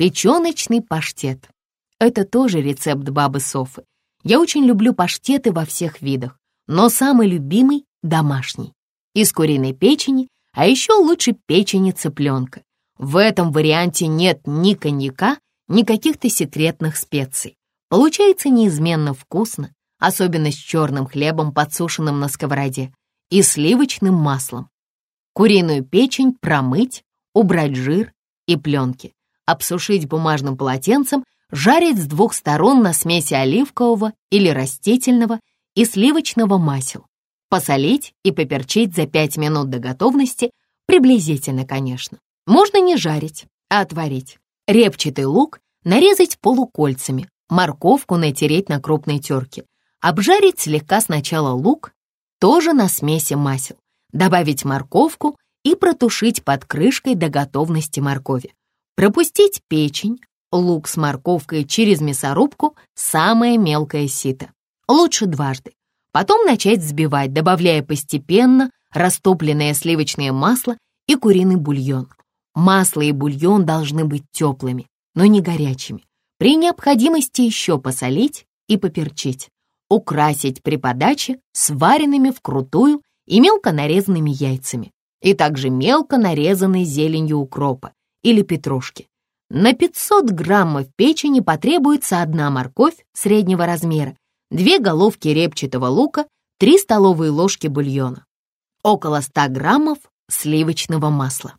Печеночный паштет. Это тоже рецепт бабы Софы. Я очень люблю паштеты во всех видах, но самый любимый — домашний. Из куриной печени, а еще лучше печени цыпленка. В этом варианте нет ни коньяка, ни каких-то секретных специй. Получается неизменно вкусно, особенно с черным хлебом, подсушенным на сковороде, и сливочным маслом. Куриную печень промыть, убрать жир и пленки, обсушить бумажным полотенцем, жарить с двух сторон на смеси оливкового или растительного и сливочного масел, посолить и поперчить за 5 минут до готовности, приблизительно, конечно. Можно не жарить, а отварить. Репчатый лук нарезать полукольцами, морковку натереть на крупной терке, обжарить слегка сначала лук, тоже на смеси масел, добавить морковку и протушить под крышкой до готовности моркови. Пропустить печень, лук с морковкой через мясорубку, самое мелкое сито. Лучше дважды. Потом начать взбивать, добавляя постепенно растопленное сливочное масло и куриный бульон. Масло и бульон должны быть теплыми, но не горячими. При необходимости еще посолить и поперчить. Украсить при подаче сваренными вкрутую и мелко нарезанными яйцами и также мелко нарезанной зеленью укропа или петрушки. На 500 граммов печени потребуется одна морковь среднего размера, две головки репчатого лука, 3 столовые ложки бульона, около 100 граммов сливочного масла.